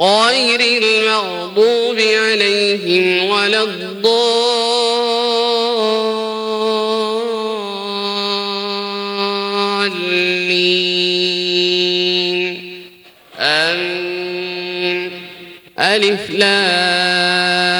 غير المغضوب عليهم ولا الضالين. آمين. ألف لام.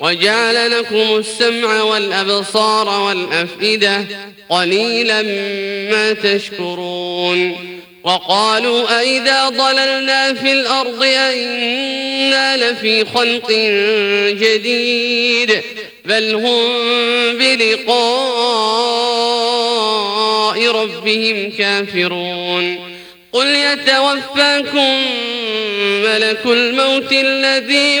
وجعل لكم السمع والأبصار والأفئدة قليلا ما تشكرون وقالوا أئذا ضللنا في الأرض أئنا لفي خلق جديد بل هم بلقاء ربهم كافرون قل يتوفاكم ملك الموت الذي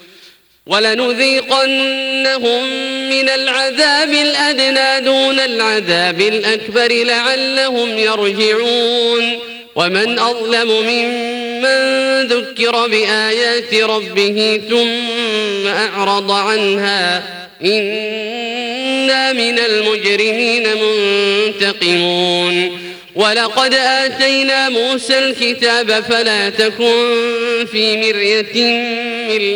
ولنذيقنهم من العذاب الأدنى دون العذاب الأكبر لعلهم يرجعون. ومن أظلم ممن ذكر بآيات ربه ثم أعرض عنها إنا من المجرمين منتقمون. ولقد آتينا موسى الكتاب فلا تكن في مرية من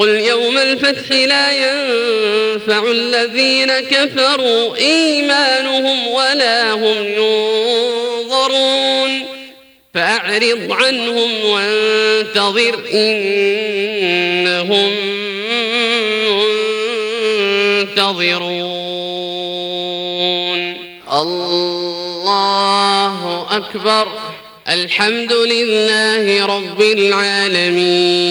قل يوم الفتح لا ينفع الذين كفروا إيمانهم ولا هم ينظرون. فأعرض عنهم وانتظر إنهم منتظرون الله أكبر. الحمد لله رب العالمين.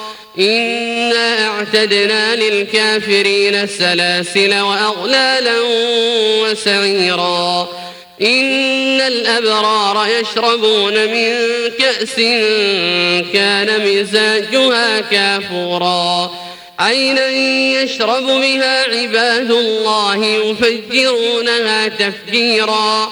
إنا اعتدنا للكافرين سلاسل وأغلالا وسعيرا. إن الأبرار يشربون من كأس كان مزاجها كافورا. عينا يشرب بها عباد الله يفجرونها تفجيرا.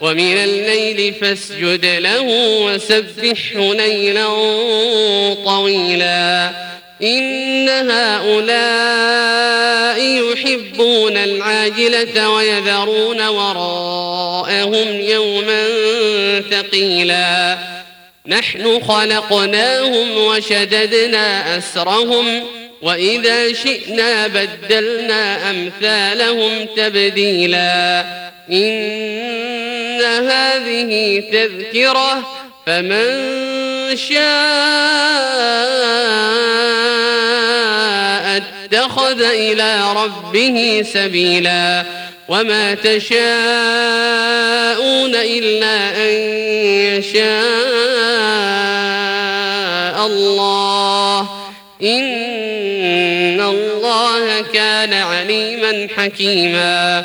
ومن الليل فاسجد له وسبحه ليلا طويلا. إن هؤلاء يحبون العاجلة ويذرون وراءهم يوما ثقيلا. نحن خلقناهم وشددنا أسرهم وإذا شئنا بدلنا أمثالهم تبديلا. إن هذه تذكرة فمن شاء اتخذ إلى ربه سبيلا وما تشاءون إلا أن يشاء الله إن الله كان عليما حكيما